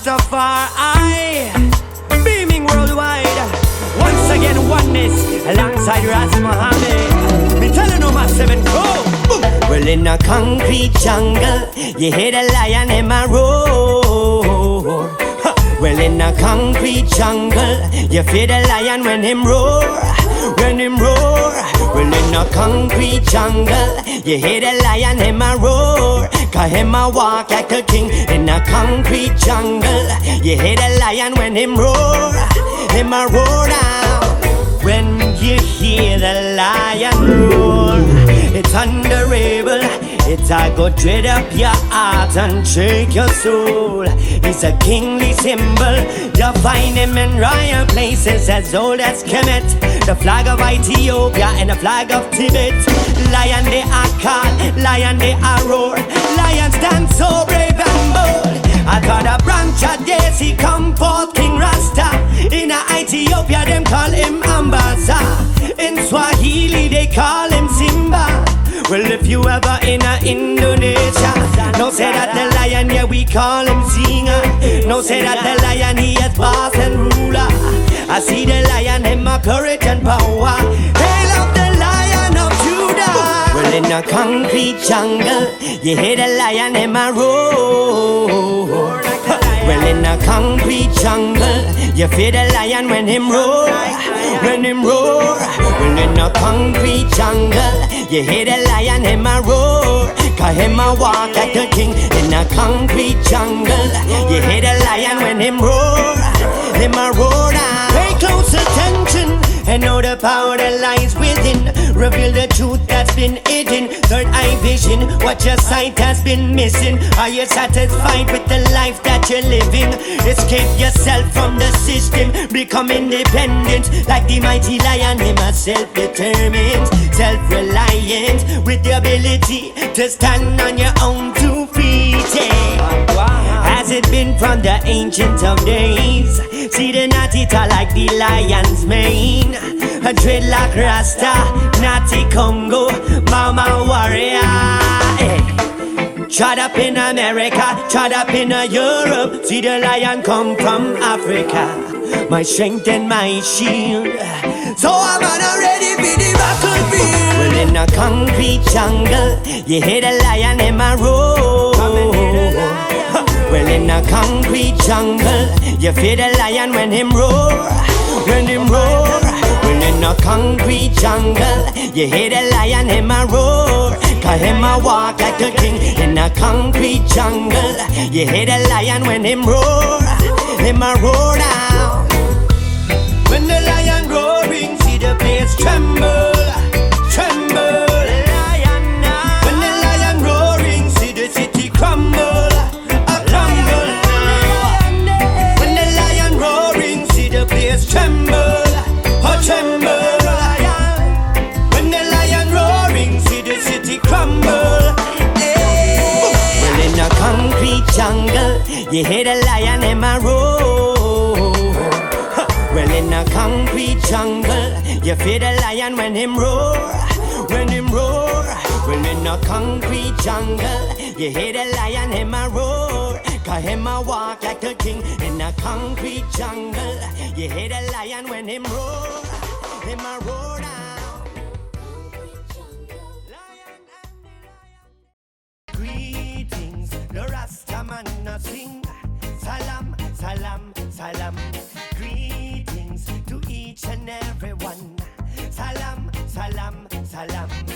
Rastafari, beaming worldwide. Once again, oneness alongside Ras Muhamad. Me telling you my seven crow. Well, in a concrete jungle, you hear the lion in my roar. Well, in a concrete jungle, you fear the lion when him roar, when him roar. Well, in a concrete jungle, you hear the lion in my roar cause him a walk like a king. In a concrete jungle, you hear the lion when him roar, him a roar now. When you hear the lion roar, it's unbearable. It's a go dread up your heart and shake your soul. It's a kingly symbol. You find him in royal places as old as Kemet. The flag of Ethiopia and the flag of Tibet. Lion they are called, lion they are roar. Lion stand so brave and bold. I thought a branch of Jesse come forth King Rasta. In a Ethiopia them call him Ambassa. In Swahili they call him Simba. Well, if you ever in a Indonesia, no say that the lion, yeah, we call him Singa. No say that the lion, he is boss and ruler. I see the lion in my courage and power. Hail up the lion of Judah. Well, in a concrete jungle, you hear the lion in my roar. Well, in a concrete jungle, you feel the lion when him roar, when him roar. Well, in a concrete jungle, you hear the lion him a roar, cause him a walk like a king. In a concrete jungle, you hear the lion when him roar, power that lies within. Reveal the truth that's been hidden. Third eye vision, what your sight has been missing. Are you satisfied with the life that you're living? Escape yourself from the system, become independent. Like the mighty lion, him a self-determined, self-reliant, with the ability to stand on your own two feet. Yeah. Has it been from the ancient of days? See the natty like the lion's mane. A dreadlock rasta, natty Congo, mama warrior. Eh. Hey. Tried up in America, tried up in Europe. See the lion come from Africa. My strength and my shield. So I'm not ready for the battlefield. Well, in a concrete jungle, you hear the lion in my roar. Well, in a concrete jungle, you feel the lion when him roar, when him roar. In a concrete jungle, you hear the lion him a roar, cause him a walk like a king. In a concrete jungle, you hear the lion when him roar, him a roar now. When the lion roaring, see the place tremble, tremble. When the lion roaring, see the city crumble. Crumble now. When you hear the lion in my roar. Well, in a concrete jungle, you feel the lion when him roar, when him roar. Well, in a concrete jungle, you hear the lion in my roar, cause him a walk like a king. In a concrete jungle, you hear the lion when him roar, him a roar Salam, salam. Greetings to each and every one. Salam, salam, salam.